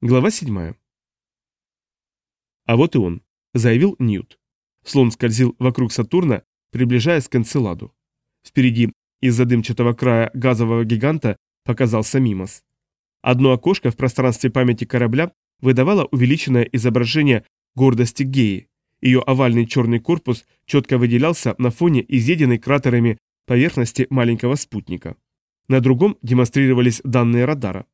Глава 7. А вот и он, заявил Ньют. Слон скользил вокруг Сатурна, приближаясь к Энцеладу. Впереди, из-за дымчатого края газового гиганта, показался Мимос. Одно окошко в пространстве памяти корабля выдавало увеличенное изображение гордости Геи. Ее овальный черный корпус четко выделялся на фоне изъеденной кратерами поверхности маленького спутника. На другом демонстрировались данные радара.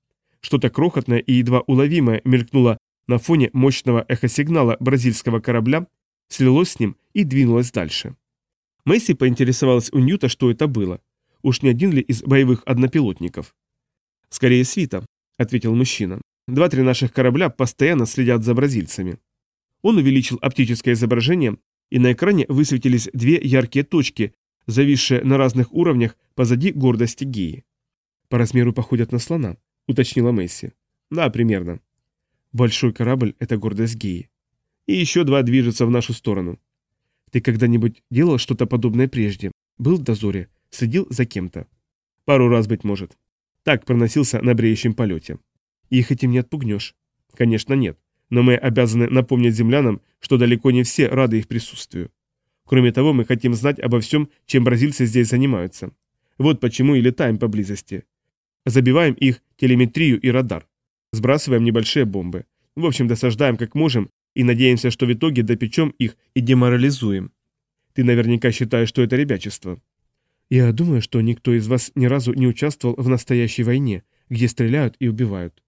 Что-то крохотное и едва уловимое мелькнуло на фоне мощного эхосигнала бразильского корабля, слилось с ним и двинулось дальше. Месси поинтересовалась у Ньюта, что это было. Уж не один ли из боевых однопилотников? «Скорее свита», — ответил мужчина. «Два-три наших корабля постоянно следят за бразильцами». Он увеличил оптическое изображение, и на экране высветились две яркие точки, зависшие на разных уровнях позади гордости Геи. По размеру походят на слона. — уточнила Месси. «Да, примерно». «Большой корабль — это гордость Геи. И еще два движутся в нашу сторону. Ты когда-нибудь делал что-то подобное прежде? Был в дозоре? Следил за кем-то?» «Пару раз, быть может. Так проносился на бреющем полете». «Их этим не отпугнешь?» «Конечно, нет. Но мы обязаны напомнить землянам, что далеко не все рады их присутствию. Кроме того, мы хотим знать обо всем, чем бразильцы здесь занимаются. Вот почему и летаем поблизости. Забиваем их телеметрию и радар. Сбрасываем небольшие бомбы. В общем, досаждаем как можем и надеемся, что в итоге допечем их и деморализуем. Ты наверняка считаешь, что это ребячество. Я думаю, что никто из вас ни разу не участвовал в настоящей войне, где стреляют и убивают.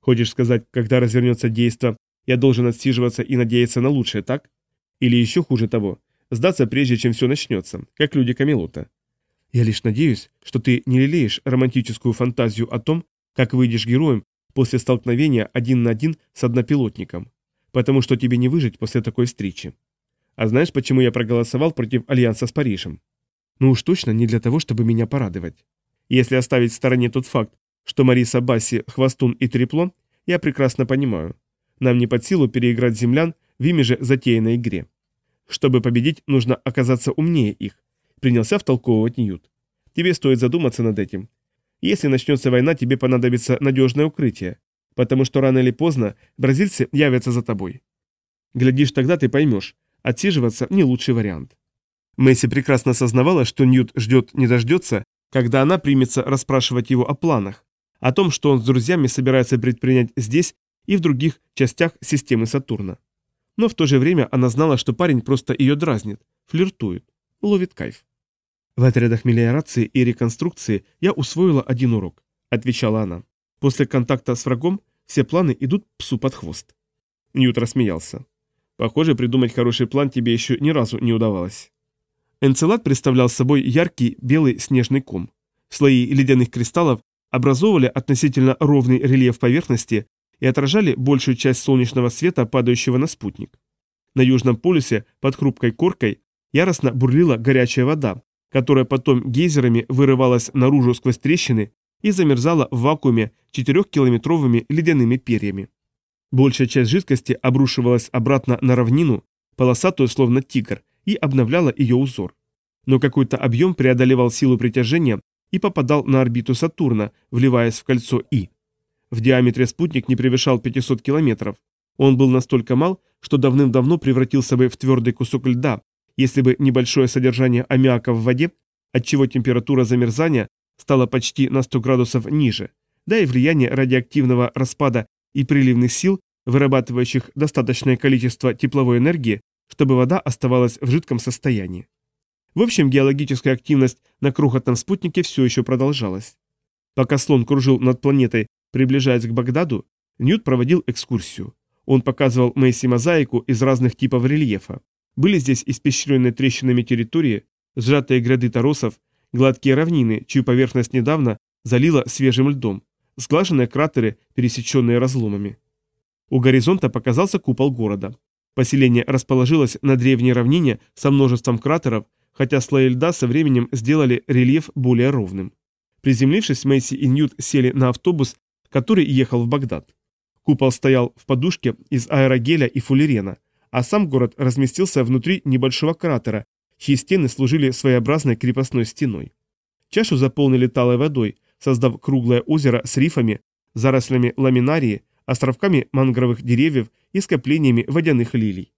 Хочешь сказать, когда развернется действо, я должен отсиживаться и надеяться на лучшее, так? Или еще хуже того, сдаться прежде, чем все начнется, как люди Камелота. Я лишь надеюсь, что ты не лелеешь романтическую фантазию о том, как выйдешь героем после столкновения один на один с однопилотником, потому что тебе не выжить после такой встречи. А знаешь, почему я проголосовал против альянса с Парижем? Ну уж точно не для того, чтобы меня порадовать. Если оставить в стороне тот факт, что Мариса Басси, Хвостун и Трепло, я прекрасно понимаю. Нам не под силу переиграть землян в ими же затеянной игре. Чтобы победить, нужно оказаться умнее их, принялся втолковывать Ньют. Тебе стоит задуматься над этим. Если начнется война, тебе понадобится надежное укрытие, потому что рано или поздно бразильцы явятся за тобой. Глядишь, тогда ты поймешь, отсиживаться не лучший вариант. Месси прекрасно осознавала, что Ньют ждет не дождется, когда она примется расспрашивать его о планах, о том, что он с друзьями собирается предпринять здесь и в других частях системы Сатурна. Но в то же время она знала, что парень просто ее дразнит, флиртует, ловит кайф. «В отрядах мелиорации и реконструкции я усвоила один урок», — отвечала она. «После контакта с врагом все планы идут псу под хвост». Ньют рассмеялся. «Похоже, придумать хороший план тебе еще ни разу не удавалось». Энцелад представлял собой яркий белый снежный ком. Слои ледяных кристаллов образовывали относительно ровный рельеф поверхности и отражали большую часть солнечного света, падающего на спутник. На южном полюсе под хрупкой коркой яростно бурлила горячая вода, которая потом гейзерами вырывалась наружу сквозь трещины и замерзала в вакууме 4-километровыми ледяными перьями. Большая часть жидкости обрушивалась обратно на равнину, полосатую словно тигр, и обновляла ее узор. Но какой-то объем преодолевал силу притяжения и попадал на орбиту Сатурна, вливаясь в кольцо И. В диаметре спутник не превышал 500 километров. Он был настолько мал, что давным-давно превратился бы в твердый кусок льда, если бы небольшое содержание аммиака в воде, отчего температура замерзания стала почти на 100 градусов ниже, да и влияние радиоактивного распада и приливных сил, вырабатывающих достаточное количество тепловой энергии, чтобы вода оставалась в жидком состоянии. В общем, геологическая активность на крохотном спутнике все еще продолжалась. Пока слон кружил над планетой, приближаясь к Багдаду, Ньют проводил экскурсию. Он показывал Мэйси мозаику из разных типов рельефа. Были здесь испещренные трещинами территории, сжатые гряды торосов, гладкие равнины, чью поверхность недавно залило свежим льдом, сглаженные кратеры, пересеченные разломами. У горизонта показался купол города. Поселение расположилось на древней равнине со множеством кратеров, хотя слои льда со временем сделали рельеф более ровным. Приземлившись, Мэйси и Ньют сели на автобус, который ехал в Багдад. Купол стоял в подушке из аэрогеля и фуллерена, а сам город разместился внутри небольшого кратера, чьи стены служили своеобразной крепостной стеной. Чашу заполнили талой водой, создав круглое озеро с рифами, зарослями ламинарии, островками мангровых деревьев и скоплениями водяных лилий.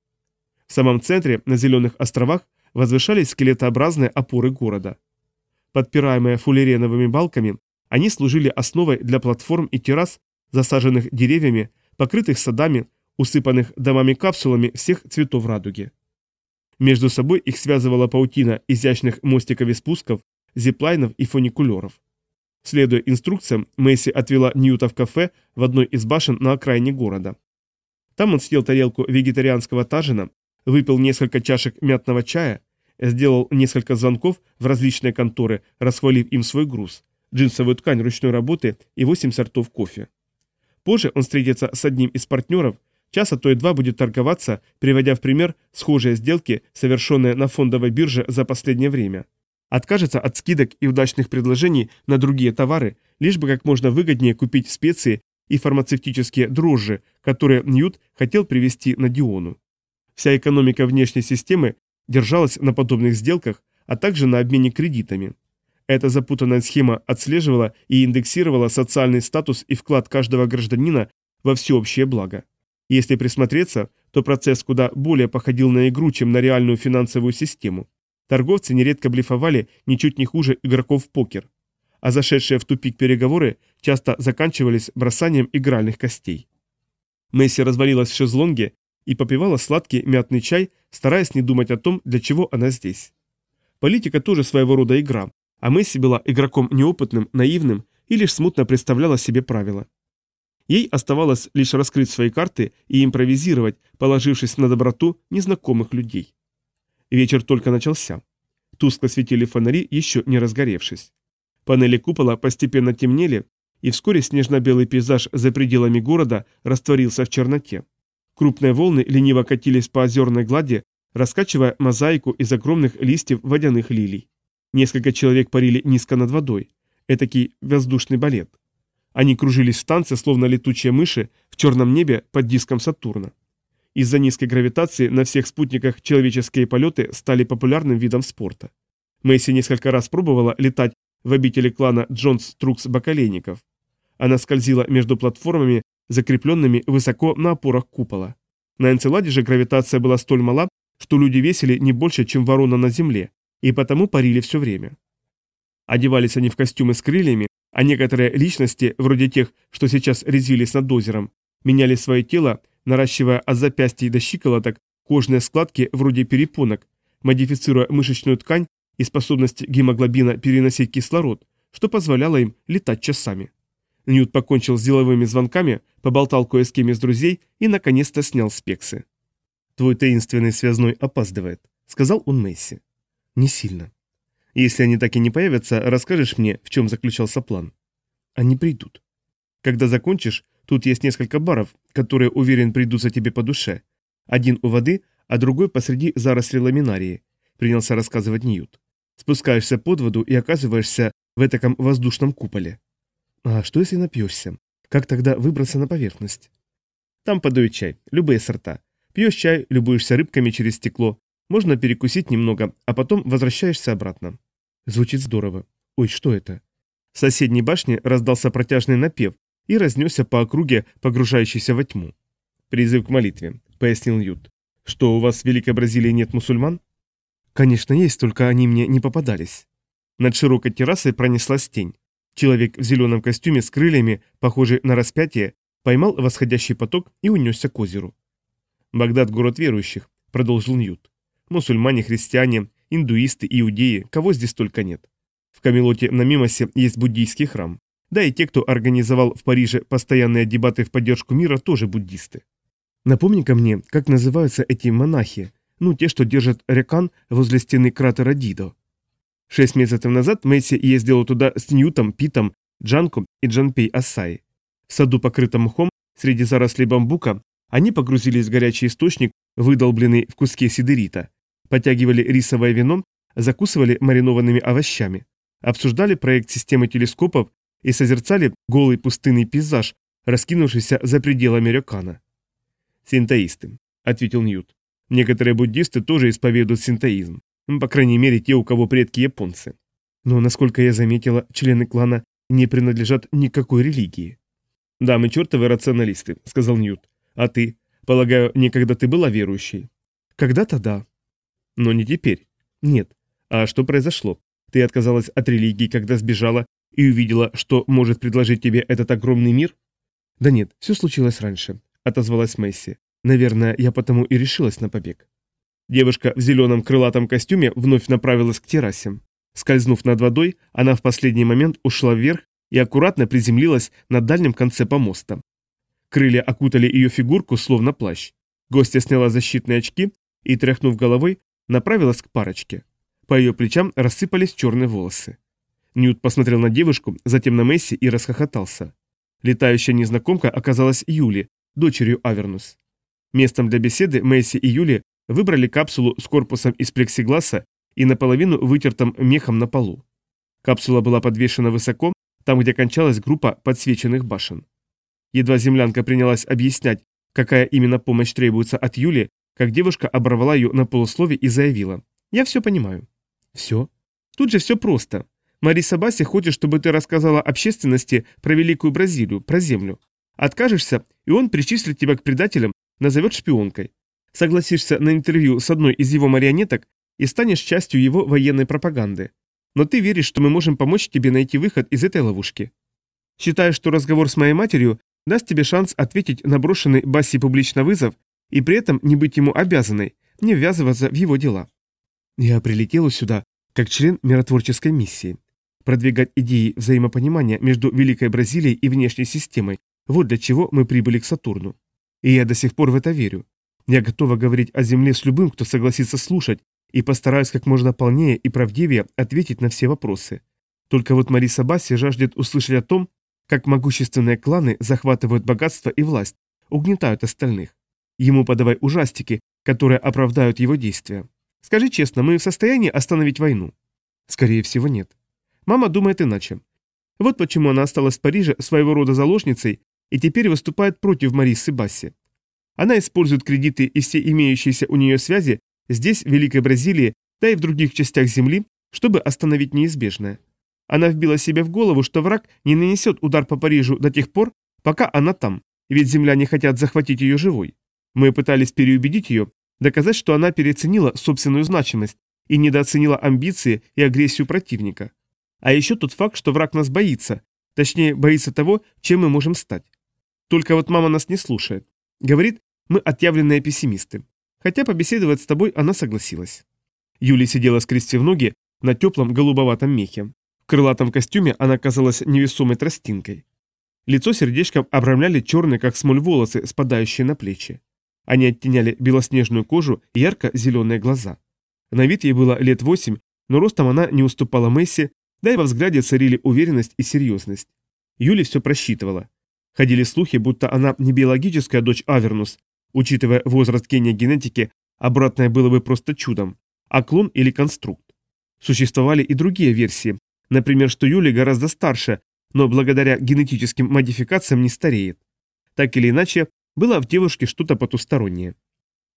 В самом центре, на зеленых островах, возвышались скелетообразные опоры города. Подпираемые фуллереновыми балками, они служили основой для платформ и террас, засаженных деревьями, покрытых садами, усыпанных домами-капсулами всех цветов радуги. Между собой их связывала паутина изящных мостиков и спусков, зиплайнов и фуникулеров. Следуя инструкциям, Мэйси отвела Ньюта в кафе в одной из башен на окраине города. Там он съел тарелку вегетарианского тажина, выпил несколько чашек мятного чая, сделал несколько звонков в различные конторы, расхвалив им свой груз, джинсовую ткань ручной работы и 8 сортов кофе. Позже он встретится с одним из партнеров, час а то и два будет торговаться, приводя в пример схожие сделки, совершенные на фондовой бирже за последнее время. Откажется от скидок и удачных предложений на другие товары, лишь бы как можно выгоднее купить специи и фармацевтические дрожжи, которые Ньют хотел привезти на Диону. Вся экономика внешней системы держалась на подобных сделках, а также на обмене кредитами. Эта запутанная схема отслеживала и индексировала социальный статус и вклад каждого гражданина во всеобщее благо. Если присмотреться, то процесс куда более походил на игру, чем на реальную финансовую систему. Торговцы нередко блефовали ничуть не хуже игроков в покер, а зашедшие в тупик переговоры часто заканчивались бросанием игральных костей. Месси развалилась в шезлонге и попивала сладкий мятный чай, стараясь не думать о том, для чего она здесь. Политика тоже своего рода игра, а Месси была игроком неопытным, наивным и лишь смутно представляла себе правила. Ей оставалось лишь раскрыть свои карты и импровизировать, положившись на доброту незнакомых людей. Вечер только начался. Тускло светили фонари, еще не разгоревшись. Панели купола постепенно темнели, и вскоре снежно-белый пейзаж за пределами города растворился в черноте. Крупные волны лениво катились по озерной глади, раскачивая мозаику из огромных листьев водяных лилий. Несколько человек парили низко над водой. Этакий воздушный балет. Они кружились в танце, словно летучие мыши, в черном небе под диском Сатурна. Из-за низкой гравитации на всех спутниках человеческие полеты стали популярным видом спорта. Мэйси несколько раз пробовала летать в обители клана Джонс Трукс Бакалейников. Она скользила между платформами, закрепленными высоко на опорах купола. На Энцеладе же гравитация была столь мала, что люди весили не больше, чем ворона на земле, и потому парили все время. Одевались они в костюмы с крыльями, а некоторые личности, вроде тех, что сейчас резвились над озером, меняли свое тело наращивая от запястья до щиколоток кожные складки вроде перепонок, модифицируя мышечную ткань и способность гемоглобина переносить кислород, что позволяло им летать часами. Ньют покончил с деловыми звонками, поболтал кое с кем из друзей и наконец-то снял спексы. «Твой таинственный связной опаздывает», — сказал он Месси. «Не сильно. Если они так и не появятся, расскажешь мне, в чем заключался план?» «Они придут. Когда закончишь, Тут есть несколько баров, которые, уверен, придутся тебе по душе. Один у воды, а другой посреди заросли ламинарии», — принялся рассказывать Ньют. «Спускаешься под воду и оказываешься в этом воздушном куполе». «А что, если напьешься? Как тогда выбраться на поверхность?» «Там подают чай, любые сорта. Пьешь чай, любуешься рыбками через стекло. Можно перекусить немного, а потом возвращаешься обратно». Звучит здорово. Ой, что это? В соседней башне раздался протяжный напев, и разнесся по округе, погружающейся во тьму. «Призыв к молитве», — пояснил Ют. «Что, у вас в Великой Бразилии нет мусульман?» «Конечно, есть, только они мне не попадались». Над широкой террасой пронеслась тень. Человек в зеленом костюме с крыльями, похожий на распятие, поймал восходящий поток и унесся к озеру. «Багдад – город верующих», – продолжил Ньют. «Мусульмане, христиане, индуисты, иудеи, кого здесь только нет. В Камелоте на Мимосе есть буддийский храм. Да и те, кто организовал в Париже постоянные дебаты в поддержку мира, тоже буддисты. Напомни-ка мне, как называются эти монахи, ну, те, что держат рекан возле стены кратера Дидо. Шесть месяцев назад Месси ездил туда с Ньютом, Питом, Джанком и Джанпей Ассай. В саду, покрытом мхом, среди зарослей бамбука, они погрузились в горячий источник, выдолбленный в куске сидерита, потягивали рисовое вино, закусывали маринованными овощами, обсуждали проект системы телескопов и созерцали голый пустынный пейзаж, раскинувшийся за пределами Рёкана. «Синтоисты», — ответил Ньют. «Некоторые буддисты тоже исповедуют синтоизм, по крайней мере те, у кого предки японцы. Но, насколько я заметила, члены клана не принадлежат никакой религии». «Да, мы чертовы рационалисты», — сказал Ньют. «А ты? Полагаю, некогда ты была верующей?» «Когда-то да». «Но не теперь». «Нет». «А что произошло? Ты отказалась от религии, когда сбежала и увидела, что может предложить тебе этот огромный мир?» «Да нет, все случилось раньше», — отозвалась Месси. «Наверное, я потому и решилась на побег». Девушка в зеленом крылатом костюме вновь направилась к террасе. Скользнув над водой, она в последний момент ушла вверх и аккуратно приземлилась на дальнем конце помоста. Крылья окутали ее фигурку, словно плащ. Гостья сняла защитные очки и, тряхнув головой, направилась к парочке. По ее плечам рассыпались черные волосы. Ньют посмотрел на девушку, затем на Месси и расхохотался. Летающая незнакомка оказалась Юли, дочерью Авернус. Местом для беседы Месси и Юли выбрали капсулу с корпусом из плексигласа и наполовину вытертым мехом на полу. Капсула была подвешена высоко, там, где кончалась группа подсвеченных башен. Едва землянка принялась объяснять, какая именно помощь требуется от Юли, как девушка оборвала ее на полуслове и заявила. «Я все понимаю». «Все?» «Тут же все просто. Мариса Басси хочет, чтобы ты рассказала общественности про Великую Бразилию, про Землю. Откажешься, и он причислит тебя к предателям, назовет шпионкой. Согласишься на интервью с одной из его марионеток и станешь частью его военной пропаганды. Но ты веришь, что мы можем помочь тебе найти выход из этой ловушки. Считаешь, что разговор с моей матерью даст тебе шанс ответить на брошенный Басси публично вызов и при этом не быть ему обязанной, не ввязываться в его дела. Я прилетела сюда как член миротворческой миссии. Продвигать идеи взаимопонимания между Великой Бразилией и внешней системой – вот для чего мы прибыли к Сатурну. И я до сих пор в это верю. Я готова говорить о Земле с любым, кто согласится слушать, и постараюсь как можно полнее и правдивее ответить на все вопросы. Только вот Мариса Басси жаждет услышать о том, как могущественные кланы захватывают богатство и власть, угнетают остальных. Ему подавай ужастики, которые оправдают его действия. Скажи честно, мы в состоянии остановить войну? Скорее всего, нет. Мама думает иначе. Вот почему она осталась в Париже своего рода заложницей и теперь выступает против Марисы Басси. Она использует кредиты и все имеющиеся у нее связи здесь, в Великой Бразилии, да и в других частях Земли, чтобы остановить неизбежное. Она вбила себе в голову, что враг не нанесет удар по Парижу до тех пор, пока она там, ведь земляне хотят захватить ее живой. Мы пытались переубедить ее, доказать, что она переоценила собственную значимость и недооценила амбиции и агрессию противника. А еще тот факт, что враг нас боится, точнее, боится того, чем мы можем стать. Только вот мама нас не слушает. Говорит, мы отъявленные пессимисты. Хотя побеседовать с тобой она согласилась. Юля сидела скрестив ноги на теплом голубоватом мехе. В крылатом костюме она казалась невесомой тростинкой. Лицо сердечком обрамляли черные, как смоль, волосы, спадающие на плечи. Они оттеняли белоснежную кожу и ярко-зеленые глаза. На вид ей было лет восемь, но ростом она не уступала Месси, да и во взгляде царили уверенность и серьезность. Юли все просчитывала. Ходили слухи, будто она не биологическая дочь Авернус, учитывая возраст гения генетики, обратное было бы просто чудом, а клон или конструкт. Существовали и другие версии, например, что Юли гораздо старше, но благодаря генетическим модификациям не стареет. Так или иначе, было в девушке что-то потустороннее.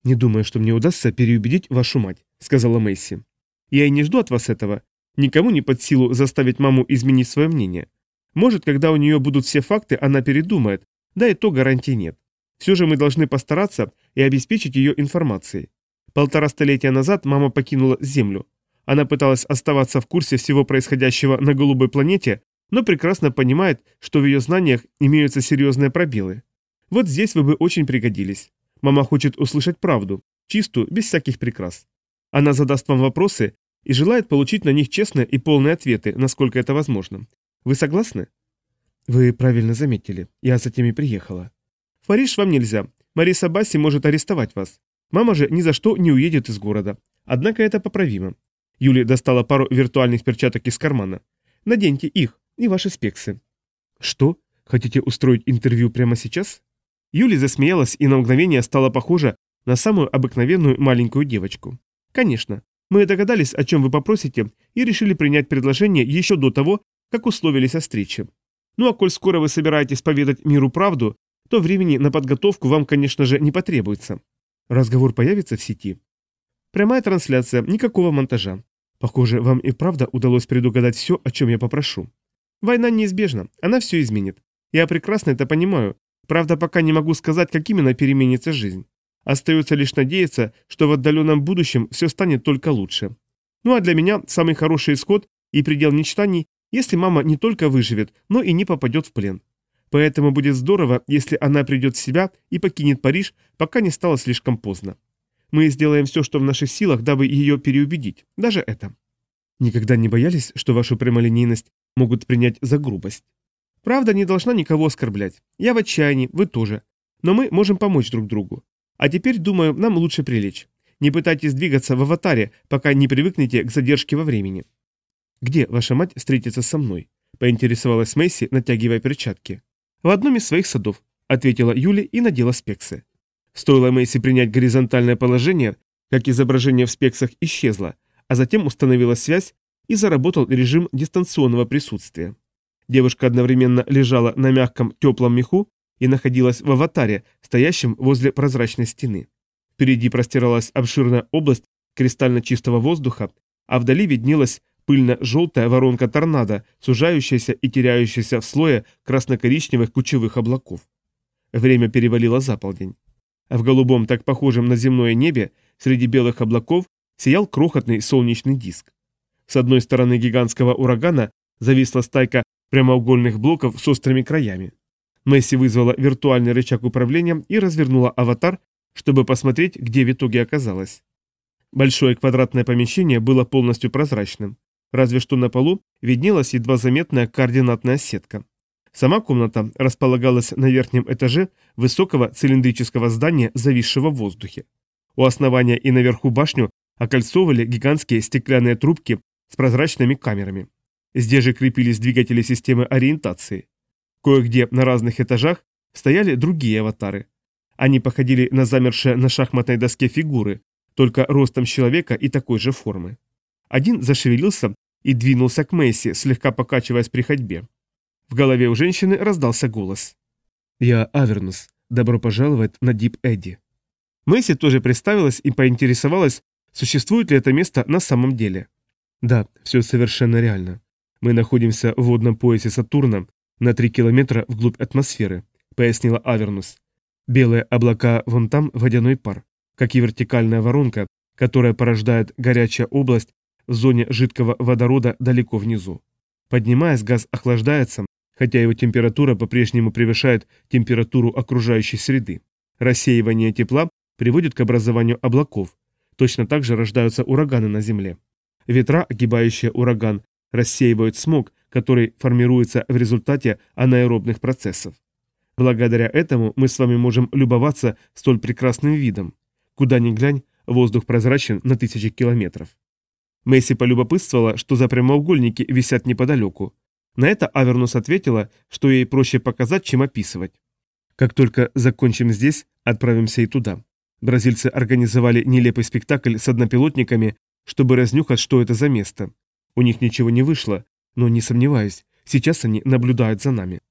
«Не думаю, что мне удастся переубедить вашу мать», — сказала Мэйси. «Я и не жду от вас этого. Никому не под силу заставить маму изменить свое мнение. Может, когда у нее будут все факты, она передумает, да и то гарантий нет. Все же мы должны постараться и обеспечить ее информацией. Полтора столетия назад мама покинула Землю. Она пыталась оставаться в курсе всего происходящего на голубой планете, но прекрасно понимает, что в ее знаниях имеются серьезные пробелы. Вот здесь вы бы очень пригодились. Мама хочет услышать правду, чистую, без всяких прикрас. Она задаст вам вопросы и желает получить на них честные и полные ответы, насколько это возможно. Вы согласны? Вы правильно заметили. Я за теми приехала. В Париж вам нельзя. Мариса Басси может арестовать вас. Мама же ни за что не уедет из города. Однако это поправимо. Юли достала пару виртуальных перчаток из кармана. Наденьте их и ваши спексы. Что? Хотите устроить интервью прямо сейчас? Юли засмеялась и на мгновение стала похожа на самую обыкновенную маленькую девочку. Конечно, мы догадались, о чем вы попросите, и решили принять предложение еще до того, как условились о встрече. Ну а коль скоро вы собираетесь поведать миру правду, то времени на подготовку вам, конечно же, не потребуется. Разговор появится в сети. Прямая трансляция, никакого монтажа. Похоже, вам и правда удалось предугадать все, о чем я попрошу. Война неизбежна, она все изменит. Я прекрасно это понимаю. Правда, пока не могу сказать, как именно переменится жизнь. Остается лишь надеяться, что в отдаленном будущем все станет только лучше. Ну а для меня самый хороший исход и предел мечтаний, если мама не только выживет, но и не попадет в плен. Поэтому будет здорово, если она придет в себя и покинет Париж, пока не стало слишком поздно. Мы сделаем все, что в наших силах, дабы ее переубедить. Даже это. Никогда не боялись, что вашу прямолинейность могут принять за грубость? Правда не должна никого оскорблять. Я в отчаянии, вы тоже. Но мы можем помочь друг другу. А теперь, думаю, нам лучше прилечь. Не пытайтесь двигаться в аватаре, пока не привыкнете к задержке во времени. Где ваша мать встретится со мной? Поинтересовалась Мэйси, натягивая перчатки. В одном из своих садов, ответила Юли и надела спексы. Стоило Мэйси принять горизонтальное положение, как изображение в спексах исчезло, а затем установилась связь и заработал режим дистанционного присутствия. Девушка одновременно лежала на мягком теплом меху и находилась в аватаре, стоящем возле прозрачной стены. Впереди простиралась обширная область кристально чистого воздуха, а вдали виднелась пыльно-желтая воронка торнадо, сужающаяся и теряющаяся в слое красно-коричневых кучевых облаков. Время перевалило за полдень. В голубом, так похожем на земное небе, среди белых облаков, сиял крохотный солнечный диск. С одной стороны гигантского урагана зависла стайка прямоугольных блоков с острыми краями. Месси вызвала виртуальный рычаг управления и развернула аватар, чтобы посмотреть, где в итоге оказалось. Большое квадратное помещение было полностью прозрачным, разве что на полу виднелась едва заметная координатная сетка. Сама комната располагалась на верхнем этаже высокого цилиндрического здания, зависшего в воздухе. У основания и наверху башню окольцовывали гигантские стеклянные трубки с прозрачными камерами. Здесь же крепились двигатели системы ориентации. Кое-где на разных этажах стояли другие аватары. Они походили на замершие на шахматной доске фигуры, только ростом человека и такой же формы. Один зашевелился и двинулся к Мэйси, слегка покачиваясь при ходьбе. В голове у женщины раздался голос. «Я Авернус. Добро пожаловать на Дип Эдди». Мэйси тоже представилась и поинтересовалась, существует ли это место на самом деле. «Да, все совершенно реально. Мы находимся в водном поясе Сатурна на 3 километра вглубь атмосферы», — пояснила Авернус. «Белые облака вон там водяной пар, как и вертикальная воронка, которая порождает горячая область в зоне жидкого водорода далеко внизу. Поднимаясь, газ охлаждается, хотя его температура по-прежнему превышает температуру окружающей среды. Рассеивание тепла приводит к образованию облаков. Точно так же рождаются ураганы на Земле. Ветра, огибающие ураган, рассеивают смог, который формируется в результате анаэробных процессов. Благодаря этому мы с вами можем любоваться столь прекрасным видом. Куда ни глянь, воздух прозрачен на тысячи километров. Месси полюбопытствовала, что за прямоугольники висят неподалеку. На это Авернус ответила, что ей проще показать, чем описывать. Как только закончим здесь, отправимся и туда. Бразильцы организовали нелепый спектакль с однопилотниками, чтобы разнюхать, что это за место. У них ничего не вышло, но не сомневаюсь, сейчас они наблюдают за нами.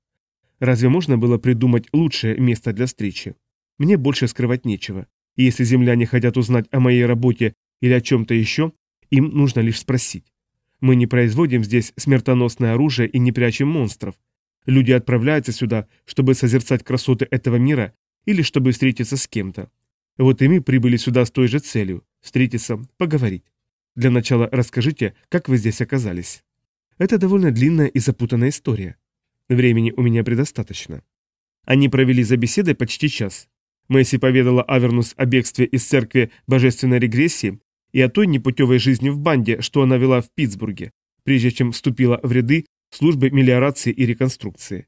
Разве можно было придумать лучшее место для встречи? Мне больше скрывать нечего. И если земляне хотят узнать о моей работе или о чем-то еще, им нужно лишь спросить. Мы не производим здесь смертоносное оружие и не прячем монстров. Люди отправляются сюда, чтобы созерцать красоты этого мира или чтобы встретиться с кем-то. Вот и мы прибыли сюда с той же целью – встретиться, поговорить. Для начала расскажите, как вы здесь оказались. Это довольно длинная и запутанная история. Времени у меня предостаточно. Они провели за беседой почти час. Месси поведала Авернус о бегстве из церкви божественной регрессии и о той непутевой жизни в банде, что она вела в Питтсбурге, прежде чем вступила в ряды службы мелиорации и реконструкции.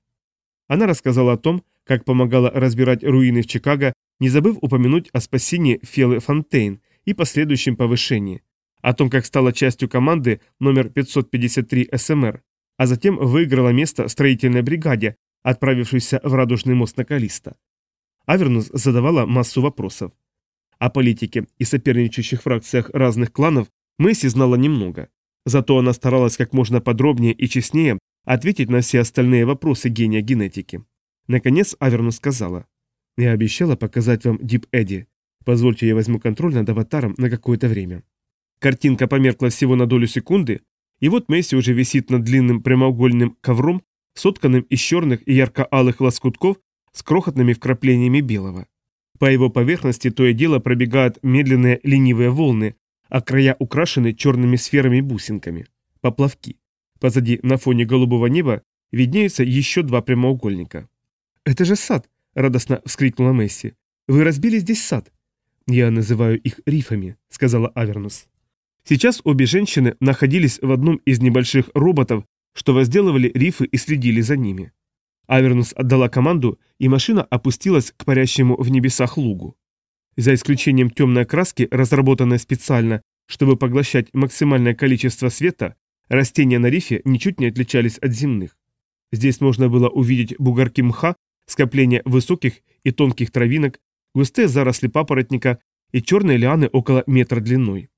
Она рассказала о том, как помогала разбирать руины в Чикаго, не забыв упомянуть о спасении Фелы Фонтейн и последующем повышении, о том, как стала частью команды номер 553 СМР, а затем выиграла место строительной бригаде, отправившейся в Радужный мост на Калиста. Авернус задавала массу вопросов. О политике и соперничающих фракциях разных кланов Месси знала немного. Зато она старалась как можно подробнее и честнее ответить на все остальные вопросы гения генетики. Наконец Аверну сказала. «Я обещала показать вам Дип Эдди. Позвольте, я возьму контроль над аватаром на какое-то время». Картинка померкла всего на долю секунды, и вот Месси уже висит над длинным прямоугольным ковром, сотканным из черных и ярко-алых лоскутков с крохотными вкраплениями белого. По его поверхности то и дело пробегают медленные ленивые волны, а края украшены черными сферами-бусинками. Поплавки. Позади, на фоне голубого неба, виднеются еще два прямоугольника. «Это же сад!» – радостно вскрикнула Месси. «Вы разбили здесь сад!» «Я называю их рифами», – сказала Авернус. Сейчас обе женщины находились в одном из небольших роботов, что возделывали рифы и следили за ними. Авернус отдала команду, и машина опустилась к парящему в небесах лугу. За исключением темной краски, разработанной специально, чтобы поглощать максимальное количество света, растения на рифе ничуть не отличались от земных. Здесь можно было увидеть бугорки мха, скопления высоких и тонких травинок, густые заросли папоротника и черные лианы около метра длиной.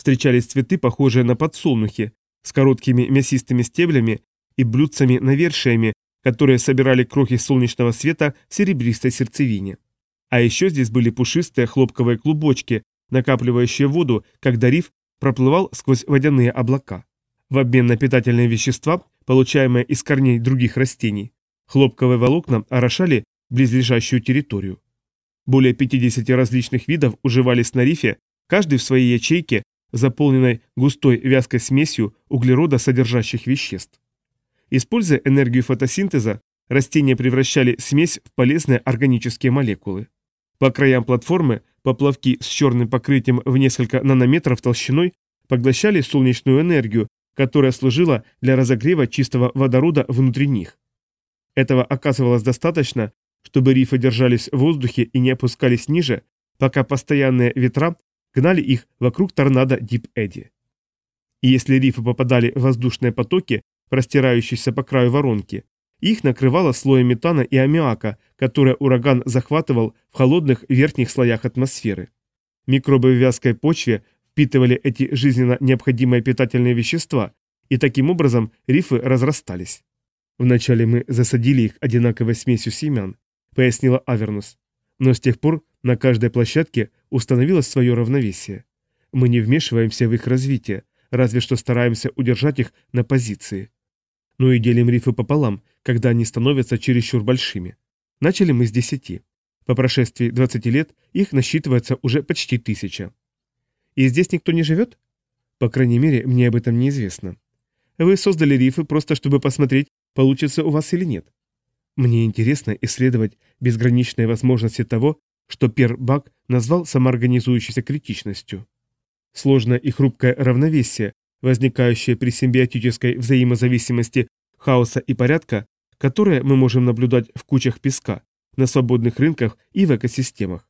Встречались цветы, похожие на подсолнухи, с короткими мясистыми стеблями и блюдцами-навершиями, которые собирали крохи солнечного света в серебристой сердцевине. А еще здесь были пушистые хлопковые клубочки, накапливающие воду, когда риф проплывал сквозь водяные облака. В обмен на питательные вещества, получаемые из корней других растений, хлопковые волокна орошали близлежащую территорию. Более 50 различных видов уживались на рифе, каждый в своей ячейке, заполненной густой вязкой смесью углерода содержащих веществ. Используя энергию фотосинтеза, растения превращали смесь в полезные органические молекулы. По краям платформы поплавки с черным покрытием в несколько нанометров толщиной поглощали солнечную энергию, которая служила для разогрева чистого водорода внутри них. Этого оказывалось достаточно, чтобы рифы держались в воздухе и не опускались ниже, пока постоянные ветра гнали их вокруг торнадо Дип Эдди. И если рифы попадали в воздушные потоки, простирающиеся по краю воронки, их накрывало слоем метана и аммиака, которые ураган захватывал в холодных верхних слоях атмосферы. Микробы в вязкой почве впитывали эти жизненно необходимые питательные вещества, и таким образом рифы разрастались. Вначале мы засадили их одинаковой смесью семян, пояснила Авернус. Но с тех пор на каждой площадке установилось свое равновесие. Мы не вмешиваемся в их развитие, разве что стараемся удержать их на позиции. Ну и делим рифы пополам, когда они становятся чересчур большими. Начали мы с десяти. По прошествии 20 лет их насчитывается уже почти тысяча. И здесь никто не живет? По крайней мере, мне об этом неизвестно. Вы создали рифы просто чтобы посмотреть, получится у вас или нет. Мне интересно исследовать безграничные возможности того, что Пер Бак назвал самоорганизующейся критичностью. Сложное и хрупкое равновесие, возникающее при симбиотической взаимозависимости хаоса и порядка, которое мы можем наблюдать в кучах песка, на свободных рынках и в экосистемах.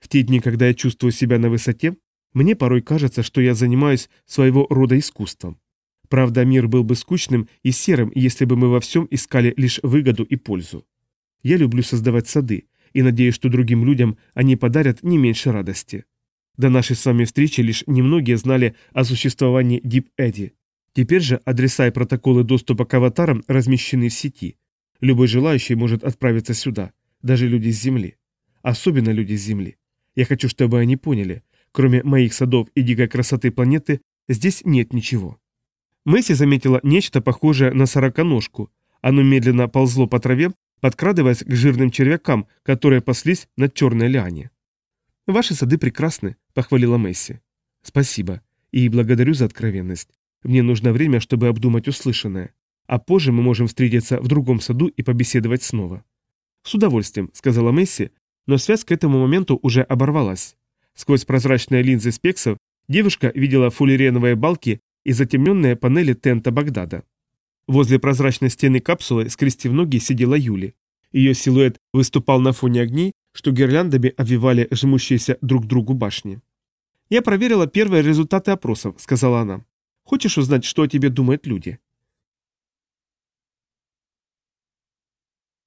В те дни, когда я чувствую себя на высоте, мне порой кажется, что я занимаюсь своего рода искусством. Правда, мир был бы скучным и серым, если бы мы во всем искали лишь выгоду и пользу. Я люблю создавать сады, и надеюсь, что другим людям они подарят не меньше радости. До нашей с вами встречи лишь немногие знали о существовании Deep Eddy. Теперь же адреса и протоколы доступа к аватарам размещены в сети. Любой желающий может отправиться сюда, даже люди с Земли. Особенно люди с Земли. Я хочу, чтобы они поняли, кроме моих садов и дикой красоты планеты, здесь нет ничего. Месси заметила нечто похожее на сороконожку. Оно медленно ползло по траве, подкрадываясь к жирным червякам, которые паслись над черной лиане. «Ваши сады прекрасны», — похвалила Месси. «Спасибо. И благодарю за откровенность. Мне нужно время, чтобы обдумать услышанное. А позже мы можем встретиться в другом саду и побеседовать снова». «С удовольствием», — сказала Месси, но связь к этому моменту уже оборвалась. Сквозь прозрачные линзы спексов девушка видела фуллереновые балки и затемненные панели тента Багдада. Возле прозрачной стены капсулы, скрестив ноги, сидела Юли. Ее силуэт выступал на фоне огней, что гирляндами обвивали жмущиеся друг к другу башни. «Я проверила первые результаты опросов», — сказала она. «Хочешь узнать, что о тебе думают люди?»